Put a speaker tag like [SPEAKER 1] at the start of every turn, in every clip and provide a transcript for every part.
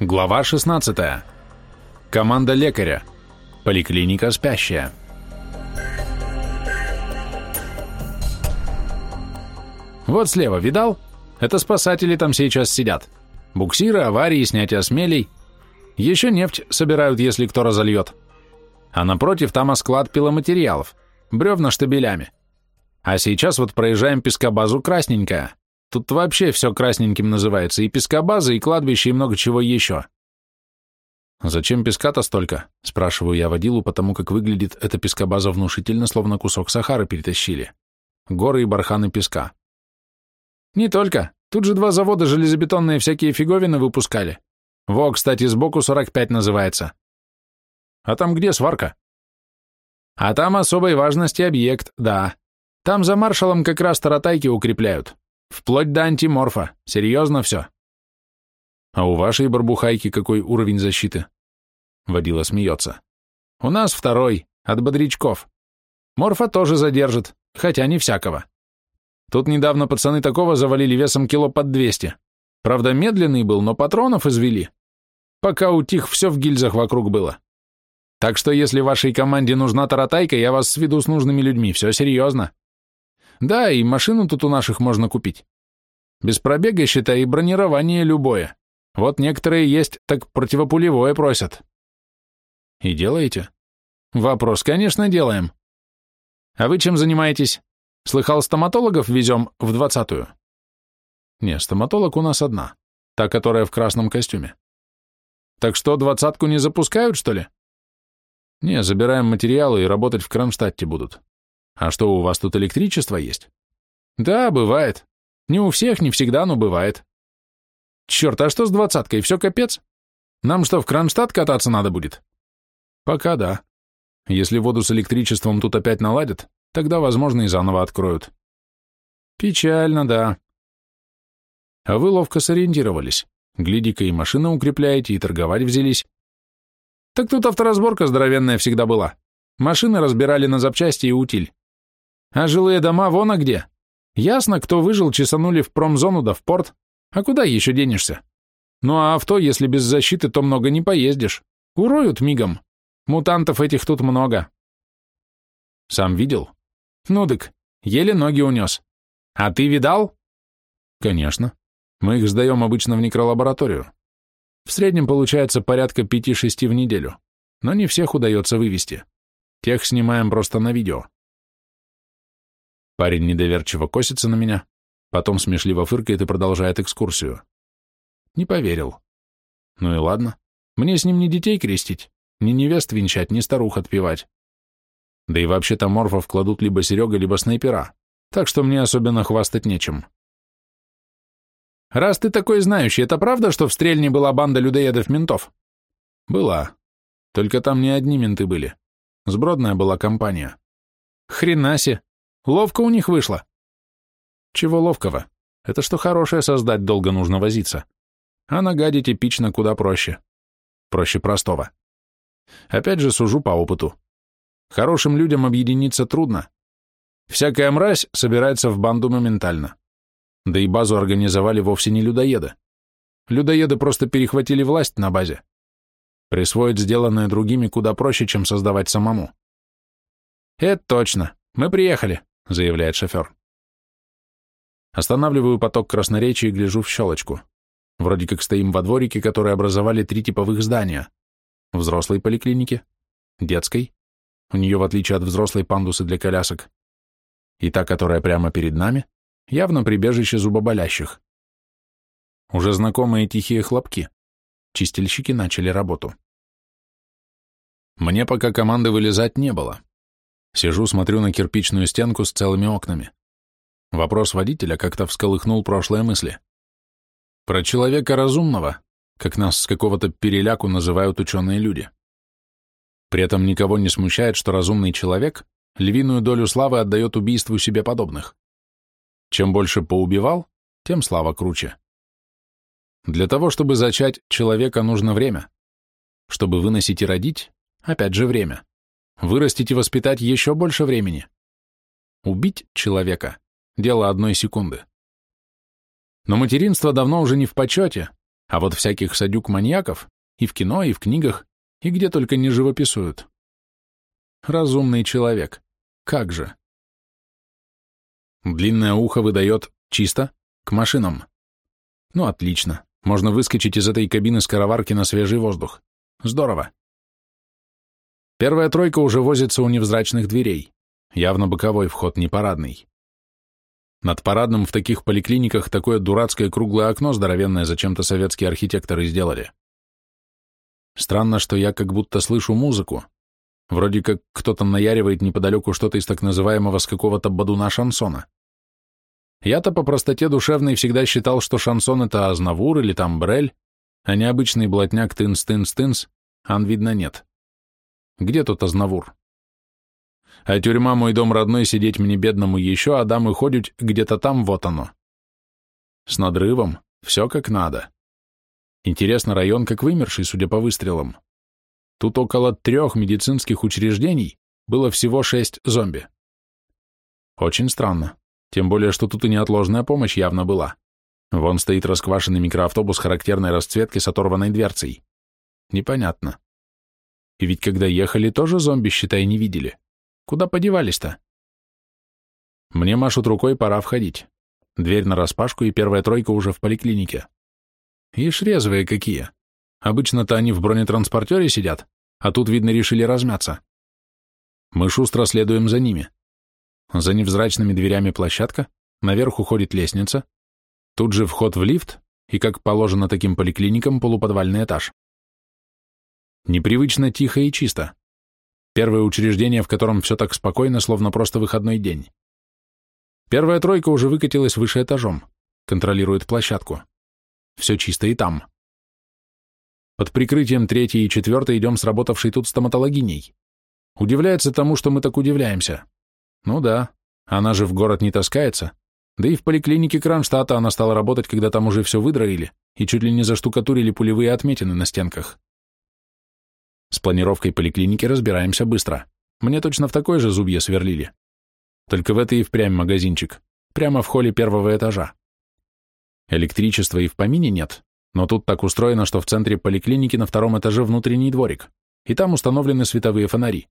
[SPEAKER 1] Глава 16. Команда лекаря. Поликлиника спящая. Вот слева, видал? Это спасатели там сейчас сидят. Буксиры, аварии, снятие смелей. Еще нефть собирают, если кто разольет. А напротив там склад пиломатериалов. Бревна штабелями. А сейчас вот проезжаем пескобазу красненькая. Тут вообще все красненьким называется, и пескобаза, и кладбище, и много чего еще. «Зачем песка-то столько?» – спрашиваю я водилу, потому как выглядит эта пескобаза внушительно, словно кусок Сахары перетащили. Горы и барханы песка. «Не только. Тут же два завода железобетонные всякие фиговины выпускали. Во, кстати, сбоку 45 называется. А там где сварка?» «А там особой важности объект, да. Там за маршалом как раз таратайки укрепляют. Вплоть до антиморфа. Серьезно все. А у вашей барбухайки какой уровень защиты? Водила смеется. У нас второй, от бодрячков. Морфа тоже задержит, хотя не всякого. Тут недавно пацаны такого завалили весом кило под 200. Правда, медленный был, но патронов извели. Пока утих, все в гильзах вокруг было. Так что если вашей команде нужна таратайка, я вас сведу с нужными людьми, все серьезно. Да, и машину тут у наших можно купить. Без пробега, считай, и бронирование любое. Вот некоторые есть, так противопулевое просят. И делаете? Вопрос, конечно, делаем. А вы чем занимаетесь? Слыхал, стоматологов везем в двадцатую? Не, стоматолог у нас одна, та, которая в красном костюме. Так что, двадцатку не запускают, что ли? Не, забираем материалы и работать в Кронштадте будут. А что, у вас тут электричество есть? Да, бывает. Не у всех, не всегда, но бывает. Черт, а что с двадцаткой, все капец? Нам что, в Кронштадт кататься надо будет? Пока да. Если воду с электричеством тут опять наладят, тогда, возможно, и заново откроют. Печально, да. А вы ловко сориентировались. Гляди-ка, и машины укрепляете, и торговать взялись. Так тут авторазборка здоровенная всегда была. Машины разбирали на запчасти и утиль. А жилые дома вон а где. Ясно, кто выжил, чесанули в промзону да в порт. А куда еще денешься? Ну а авто, если без защиты, то много не поездишь. Уроют мигом. Мутантов этих тут много. Сам видел? Ну дык, еле ноги унес. А ты видал? Конечно. Мы их сдаем обычно в некролабораторию. В среднем получается порядка 5-6 в неделю. Но не всех удается вывести. Тех снимаем просто на видео. Парень недоверчиво косится на меня, потом смешливо фыркает и продолжает экскурсию. Не поверил. Ну и ладно. Мне с ним не детей крестить, ни невест венчать, ни старух отпевать. Да и вообще-то морфов кладут либо Серега, либо снайпера, так что мне особенно хвастать нечем. Раз ты такой знающий, это правда, что в Стрельне была банда людоедов-ментов? Была. Только там не одни менты были. Сбродная была компания. Хренасе, Ловко у них вышло. Чего ловкого? Это что хорошее создать долго нужно возиться. А нагадить эпично куда проще. Проще простого. Опять же сужу по опыту. Хорошим людям объединиться трудно. Всякая мразь собирается в банду моментально. Да и базу организовали вовсе не людоеды. Людоеды просто перехватили власть на базе. Присвоить сделанное другими куда проще, чем создавать самому. Это точно. Мы приехали заявляет шофер. Останавливаю поток красноречия и гляжу в щелочку. Вроде как стоим во дворике, которые образовали три типовых здания. Взрослой поликлиники, детской, у нее, в отличие от взрослой, пандусы для колясок, и та, которая прямо перед нами, явно прибежище зубоболящих. Уже знакомые тихие хлопки. Чистильщики начали работу. Мне пока команды вылезать не было. Сижу, смотрю на кирпичную стенку с целыми окнами. Вопрос водителя как-то всколыхнул прошлые мысли. Про человека разумного, как нас с какого-то переляку называют ученые люди. При этом никого не смущает, что разумный человек львиную долю славы отдает убийству себе подобных. Чем больше поубивал, тем слава круче. Для того, чтобы зачать человека, нужно время. Чтобы выносить и родить, опять же время. Вырастить и воспитать еще больше времени. Убить человека – дело одной секунды. Но материнство давно уже не в почете, А вот всяких садюк-маньяков и в кино, и в книгах, и где только не живописуют. Разумный человек. Как же? Длинное ухо выдает чисто к машинам. Ну, отлично. Можно выскочить из этой кабины скороварки на свежий воздух. Здорово. Первая тройка уже возится у невзрачных дверей. Явно боковой вход, не парадный. Над парадным в таких поликлиниках такое дурацкое круглое окно здоровенное зачем-то советские архитекторы сделали. Странно, что я как будто слышу музыку. Вроде как кто-то наяривает неподалеку что-то из так называемого с какого-то бадуна шансона. Я-то по простоте душевной всегда считал, что шансон — это Азнавур или там Брель, а не обычный блатняк тынс-тынс-тынс, ан видно нет. Где тут Азнавур? А тюрьма мой дом родной, сидеть мне бедному еще, а дамы ходят где-то там, вот оно. С надрывом, все как надо. Интересно, район как вымерший, судя по выстрелам. Тут около трех медицинских учреждений было всего шесть зомби. Очень странно, тем более, что тут и неотложная помощь явно была. Вон стоит расквашенный микроавтобус характерной расцветки с оторванной дверцей. Непонятно. И ведь когда ехали, тоже зомби, считай, не видели. Куда подевались-то? Мне машут рукой, пора входить. Дверь нараспашку, и первая тройка уже в поликлинике. Ишь резвые какие. Обычно-то они в бронетранспортере сидят, а тут, видно, решили размяться. Мы шустро следуем за ними. За невзрачными дверями площадка, наверх уходит лестница, тут же вход в лифт и, как положено таким поликлиникам, полуподвальный этаж. Непривычно тихо и чисто. Первое учреждение, в котором все так спокойно, словно просто выходной день. Первая тройка уже выкатилась выше этажом, контролирует площадку. Все чисто и там. Под прикрытием третьей и четвертой идем с работавшей тут стоматологиней. Удивляется тому, что мы так удивляемся. Ну да, она же в город не таскается. Да и в поликлинике Кронштадта она стала работать, когда там уже все выдроили и чуть ли не заштукатурили пулевые отметины на стенках. С планировкой поликлиники разбираемся быстро. Мне точно в такой же зубье сверлили. Только в это и впрямь магазинчик. Прямо в холле первого этажа. Электричества и в помине нет, но тут так устроено, что в центре поликлиники на втором этаже внутренний дворик, и там установлены световые фонари.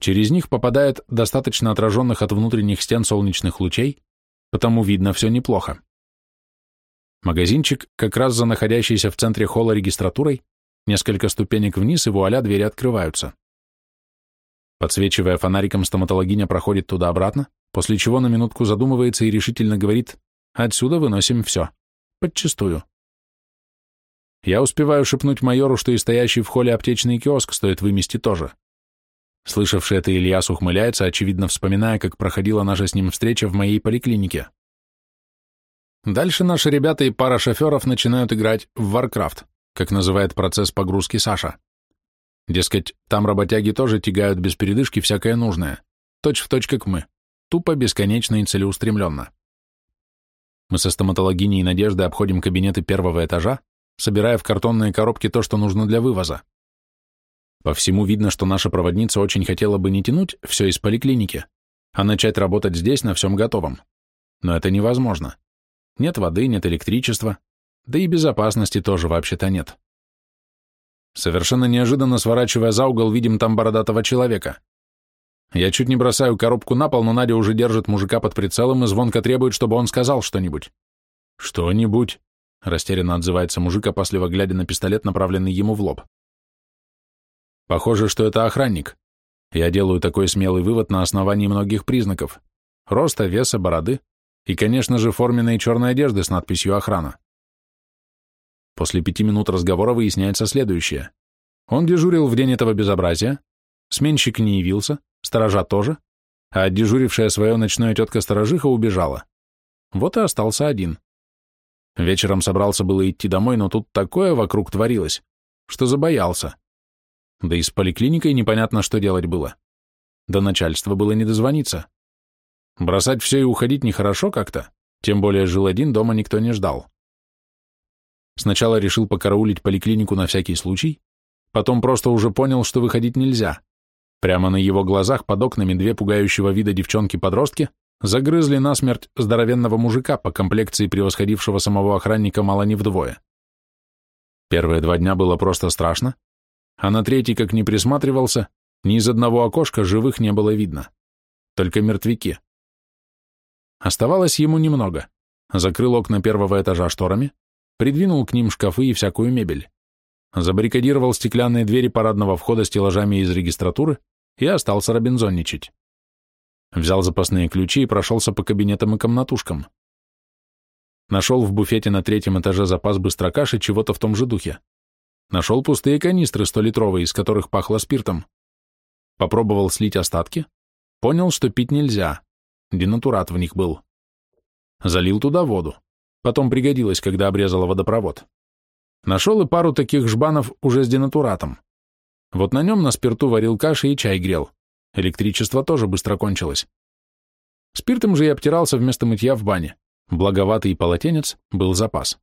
[SPEAKER 1] Через них попадает достаточно отраженных от внутренних стен солнечных лучей, потому видно все неплохо. Магазинчик как раз за находящейся в центре холла регистратурой Несколько ступенек вниз, и вуаля, двери открываются. Подсвечивая фонариком, стоматологиня проходит туда-обратно, после чего на минутку задумывается и решительно говорит «Отсюда выносим все. Подчистую». Я успеваю шепнуть майору, что и стоящий в холле аптечный киоск стоит вымести тоже. Слышавший это Ильяс ухмыляется, очевидно вспоминая, как проходила наша с ним встреча в моей поликлинике. Дальше наши ребята и пара шоферов начинают играть в Warcraft как называет процесс погрузки Саша. Дескать, там работяги тоже тягают без передышки всякое нужное, точь в точь, как мы, тупо, бесконечно и целеустремленно. Мы со стоматологиней Надеждой обходим кабинеты первого этажа, собирая в картонные коробки то, что нужно для вывоза. По всему видно, что наша проводница очень хотела бы не тянуть все из поликлиники, а начать работать здесь на всем готовом. Но это невозможно. Нет воды, нет электричества, да и безопасности тоже вообще-то нет. Совершенно неожиданно сворачивая за угол, видим там бородатого человека. Я чуть не бросаю коробку на пол, но Надя уже держит мужика под прицелом и звонко требует, чтобы он сказал что-нибудь. «Что-нибудь», — растерянно отзывается мужик, опасливо глядя на пистолет, направленный ему в лоб. Похоже, что это охранник. Я делаю такой смелый вывод на основании многих признаков. Роста, веса, бороды и, конечно же, форменной черной одежды с надписью «Охрана». После пяти минут разговора выясняется следующее. Он дежурил в день этого безобразия, сменщик не явился, сторожа тоже, а дежурившая свое ночное тетка-сторожиха убежала. Вот и остался один. Вечером собрался было идти домой, но тут такое вокруг творилось, что забоялся. Да и с поликлиникой непонятно, что делать было. До начальства было не дозвониться. Бросать все и уходить нехорошо как-то, тем более жил один, дома никто не ждал. Сначала решил покараулить поликлинику на всякий случай, потом просто уже понял, что выходить нельзя. Прямо на его глазах под окнами две пугающего вида девчонки-подростки загрызли насмерть здоровенного мужика по комплекции превосходившего самого охранника мало не вдвое. Первые два дня было просто страшно, а на третий, как не присматривался, ни из одного окошка живых не было видно. Только мертвяки. Оставалось ему немного. Закрыл окна первого этажа шторами, придвинул к ним шкафы и всякую мебель. Забаррикадировал стеклянные двери парадного входа стеллажами из регистратуры и остался робинзонничать. Взял запасные ключи и прошелся по кабинетам и комнатушкам. Нашел в буфете на третьем этаже запас быстрокаши чего-то в том же духе. Нашел пустые канистры столитровые, из которых пахло спиртом. Попробовал слить остатки. Понял, что пить нельзя. Денатурат в них был. Залил туда воду. Потом пригодилось, когда обрезала водопровод. Нашел и пару таких жбанов уже с денатуратом. Вот на нем на спирту варил каши и чай грел. Электричество тоже быстро кончилось. Спиртом же я обтирался вместо мытья в бане. Благоватый полотенец был запас.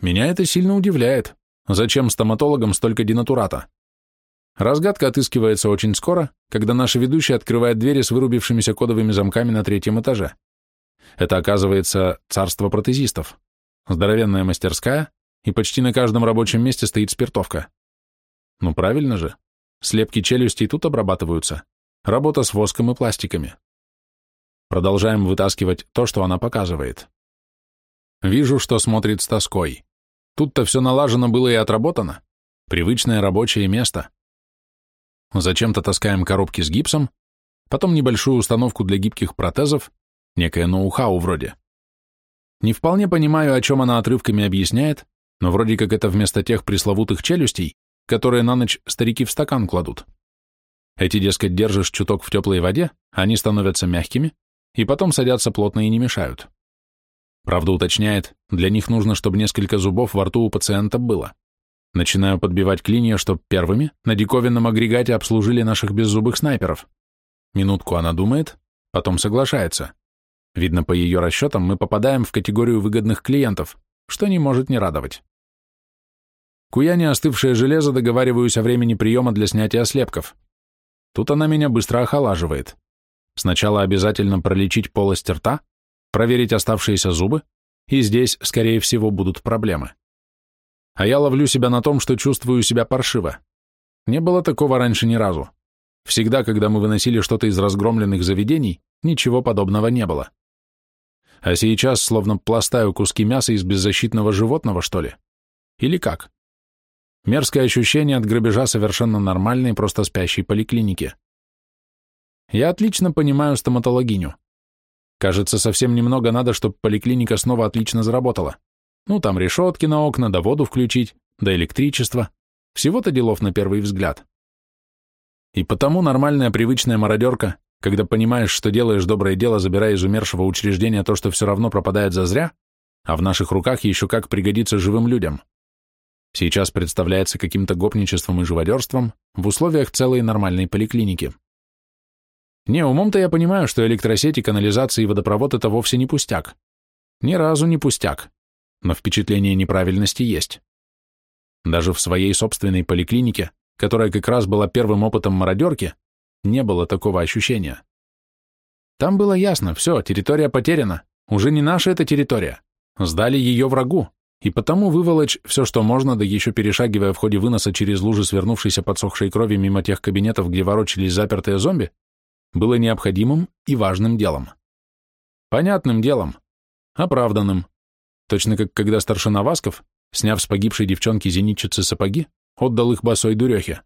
[SPEAKER 1] Меня это сильно удивляет. Зачем стоматологам столько денатурата? Разгадка отыскивается очень скоро, когда наша ведущая открывает двери с вырубившимися кодовыми замками на третьем этаже. Это, оказывается, царство протезистов. Здоровенная мастерская, и почти на каждом рабочем месте стоит спиртовка. Ну правильно же. Слепки челюстей тут обрабатываются. Работа с воском и пластиками. Продолжаем вытаскивать то, что она показывает. Вижу, что смотрит с тоской. Тут-то все налажено было и отработано. Привычное рабочее место. Зачем-то таскаем коробки с гипсом, потом небольшую установку для гибких протезов, некое ноу-хау вроде. Не вполне понимаю, о чем она отрывками объясняет, но вроде как это вместо тех пресловутых челюстей, которые на ночь старики в стакан кладут. Эти, дескать, держишь чуток в теплой воде, они становятся мягкими, и потом садятся плотно и не мешают. Правда уточняет, для них нужно, чтобы несколько зубов во рту у пациента было. Начинаю подбивать клинья, чтоб первыми на диковинном агрегате обслужили наших беззубых снайперов. Минутку она думает, потом соглашается. Видно, по ее расчетам мы попадаем в категорию выгодных клиентов, что не может не радовать. Куя не остывшее железо, договариваюсь о времени приема для снятия слепков. Тут она меня быстро охолаживает. Сначала обязательно пролечить полость рта, проверить оставшиеся зубы, и здесь, скорее всего, будут проблемы. А я ловлю себя на том, что чувствую себя паршиво. Не было такого раньше ни разу. Всегда, когда мы выносили что-то из разгромленных заведений, ничего подобного не было. А сейчас словно пластаю куски мяса из беззащитного животного, что ли? Или как? Мерзкое ощущение от грабежа совершенно нормальной, просто спящей поликлиники. Я отлично понимаю стоматологиню. Кажется, совсем немного надо, чтобы поликлиника снова отлично заработала. Ну, там решетки на окна, да воду включить, да электричество. Всего-то делов на первый взгляд. И потому нормальная привычная мародерка, когда понимаешь, что делаешь доброе дело, забирая из умершего учреждения то, что все равно пропадает зазря, а в наших руках еще как пригодится живым людям. Сейчас представляется каким-то гопничеством и живодерством в условиях целой нормальной поликлиники. Не, умом-то я понимаю, что электросети, канализация и водопровод — это вовсе не пустяк. Ни разу не пустяк. Но впечатление неправильности есть. Даже в своей собственной поликлинике, которая как раз была первым опытом мародерки, не было такого ощущения. Там было ясно, все, территория потеряна, уже не наша эта территория. Сдали ее врагу, и потому выволочь все, что можно, да еще перешагивая в ходе выноса через лужи свернувшейся подсохшей крови мимо тех кабинетов, где ворочались запертые зомби, было необходимым и важным делом. Понятным делом, оправданным, точно как когда старшина Васков, сняв с погибшей девчонки зенитчицы сапоги, отдал их босой дурехе.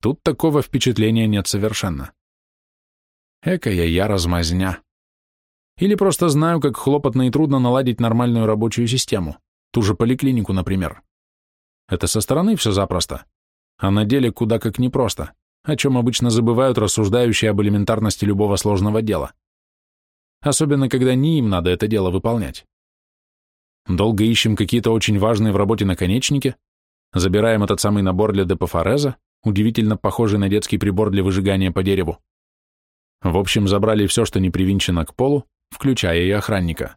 [SPEAKER 1] Тут такого впечатления нет совершенно. Экая я размазня. Или просто знаю, как хлопотно и трудно наладить нормальную рабочую систему, ту же поликлинику, например. Это со стороны все запросто, а на деле куда как непросто о чем обычно забывают рассуждающие об элементарности любого сложного дела. Особенно, когда не им надо это дело выполнять. Долго ищем какие-то очень важные в работе наконечники, забираем этот самый набор для депофореза, удивительно похожий на детский прибор для выжигания по дереву. В общем, забрали все, что не привинчено к полу, включая и охранника.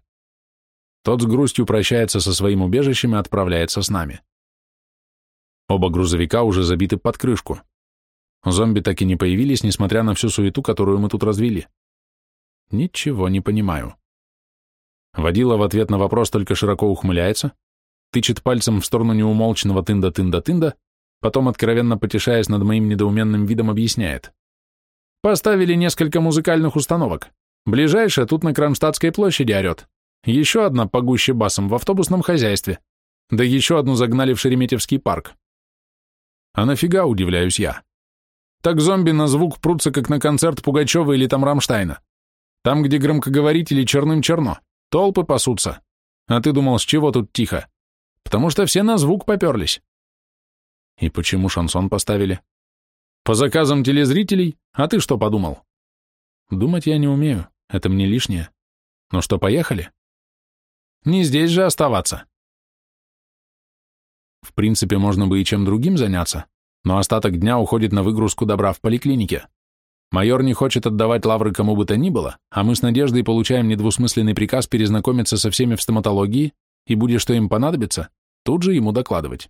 [SPEAKER 1] Тот с грустью прощается со своим убежищем и отправляется с нами. Оба грузовика уже забиты под крышку. Зомби так и не появились, несмотря на всю суету, которую мы тут развели. Ничего не понимаю. Водила в ответ на вопрос только широко ухмыляется, тычет пальцем в сторону неумолчного тында-тында-тында, потом, откровенно потешаясь над моим недоуменным видом, объясняет. Поставили несколько музыкальных установок. Ближайшая тут на Кронштадтской площади орет. Еще одна погуще басом в автобусном хозяйстве. Да еще одну загнали в Шереметьевский парк. А нафига, удивляюсь я? Так зомби на звук прутся, как на концерт Пугачева или там Рамштайна. Там, где громкоговорители черным черно, толпы пасутся. А ты думал, с чего тут тихо? Потому что все на звук поперлись. И почему шансон поставили? По заказам телезрителей? А ты что подумал? Думать я не умею, это мне лишнее. Ну что, поехали? Не здесь же оставаться. В принципе, можно бы и чем другим заняться, но остаток дня уходит на выгрузку добра в поликлинике. Майор не хочет отдавать лавры кому бы то ни было, а мы с Надеждой получаем недвусмысленный приказ перезнакомиться со всеми в стоматологии и, будет что им понадобится, тут же ему докладывать.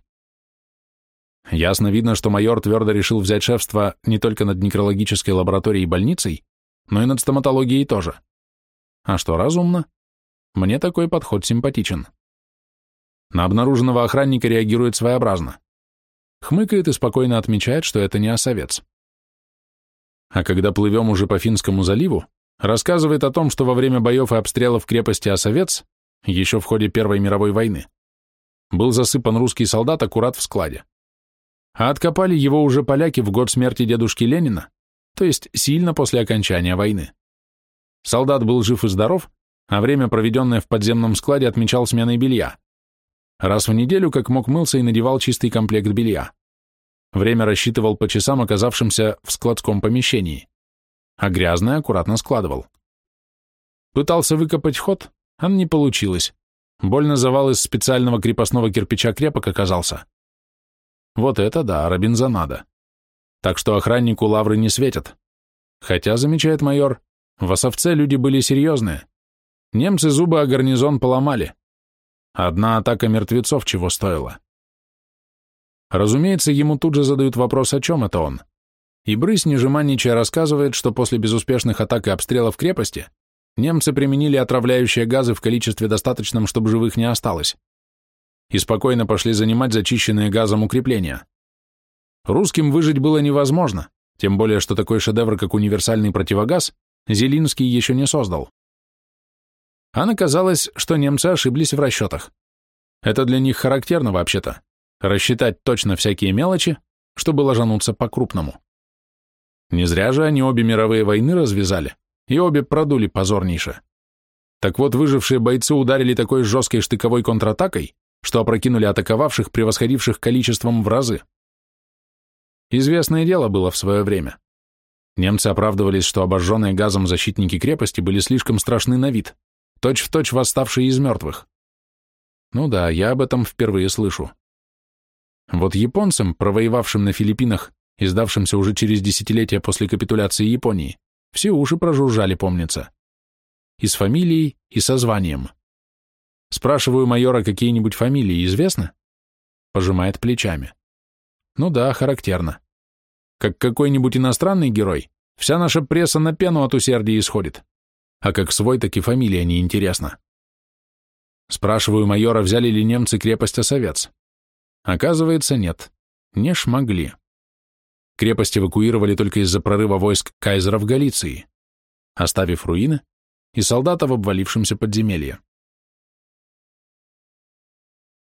[SPEAKER 1] Ясно видно, что майор твердо решил взять шефство не только над некрологической лабораторией и больницей, но и над стоматологией тоже. А что разумно? Мне такой подход симпатичен. На обнаруженного охранника реагирует своеобразно. Хмыкает и спокойно отмечает, что это не осовец. А когда плывем уже по Финскому заливу, рассказывает о том, что во время боев и обстрелов крепости Осовец, еще в ходе Первой мировой войны, был засыпан русский солдат аккурат в складе. А откопали его уже поляки в год смерти дедушки Ленина, то есть сильно после окончания войны. Солдат был жив и здоров, а время, проведенное в подземном складе, отмечал сменой белья. Раз в неделю, как мог, мылся и надевал чистый комплект белья. Время рассчитывал по часам, оказавшимся в складском помещении, а грязное аккуратно складывал. Пытался выкопать ход, а не получилось. Больно завал из специального крепостного кирпича крепок оказался. Вот это да, Робинзонада. Так что охраннику лавры не светят. Хотя, замечает майор, в Осовце люди были серьезные. Немцы зубы о гарнизон поломали. Одна атака мертвецов чего стоила. Разумеется, ему тут же задают вопрос, о чем это он. И Брысь, не жеманничая, рассказывает, что после безуспешных атак и обстрелов крепости немцы применили отравляющие газы в количестве достаточном, чтобы живых не осталось, и спокойно пошли занимать зачищенные газом укрепления. Русским выжить было невозможно, тем более, что такой шедевр, как универсальный противогаз, Зелинский еще не создал. А оказалось, что немцы ошиблись в расчетах. Это для них характерно вообще-то рассчитать точно всякие мелочи, чтобы ложануться по-крупному. Не зря же они обе мировые войны развязали, и обе продули позорнейше. Так вот, выжившие бойцы ударили такой жесткой штыковой контратакой, что опрокинули атаковавших, превосходивших количеством в разы. Известное дело было в свое время. Немцы оправдывались, что обожженные газом защитники крепости были слишком страшны на вид, точь-в-точь точь восставшие из мертвых. Ну да, я об этом впервые слышу. Вот японцам, провоевавшим на Филиппинах и сдавшимся уже через десятилетия после капитуляции Японии, все уши прожужжали, помнится. И с фамилией, и со званием. Спрашиваю майора, какие-нибудь фамилии известны? Пожимает плечами. Ну да, характерно. Как какой-нибудь иностранный герой, вся наша пресса на пену от усердия исходит. А как свой, так и фамилия неинтересна. Спрашиваю майора, взяли ли немцы крепость Осовец. Оказывается, нет, не шмогли. Крепость эвакуировали только из-за прорыва войск кайзера в Галиции, оставив руины и солдата в обвалившемся подземелье.